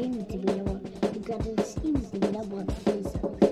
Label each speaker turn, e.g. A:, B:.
A: they need to be the one who got this giocare insieme da qualcosa